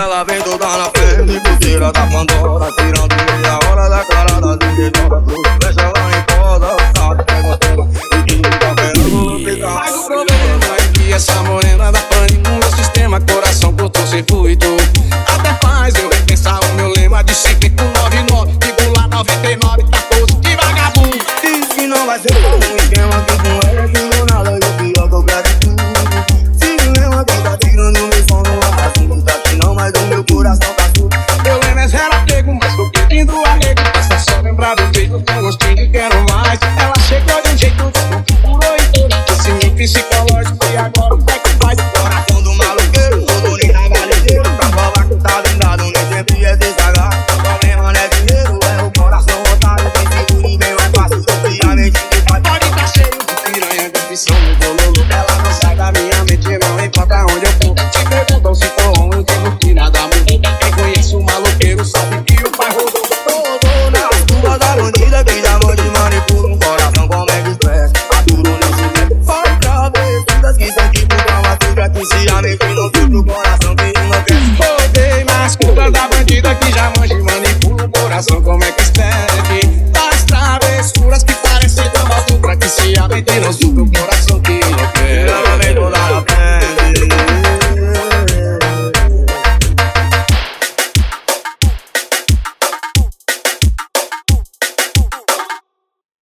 ela vem toda na frente Pulseira da Pandora Tirando meia hora da cara da diretora Fecha ela em toda Sabe que é gostosa E que tá vendo ficar Mas o problema é que essa morena sorrindo, a nega tá só lembrar do que eu gostinho e quero mais. Ela chegou de um jeito que não procurou e tudo Esse me psicológico e agora o que é que faz? Coração do maluqueiro, todo na valideira Pra falar que tá lindado, nem sempre é desagrado problema não é dinheiro, é o coração otário tudo segura ninguém vai fácil, sofre a mente que faz Pode tá cheio de piranha, de opção, no bololo Ela não sai da minha mente, não importa onde eu for. Levei todo pro coração que enlouquece Rodei nas curvas da bandida que já manja e manipula o coração Como é que espera que das travessuras que parecem tão pra que se abre e não coração.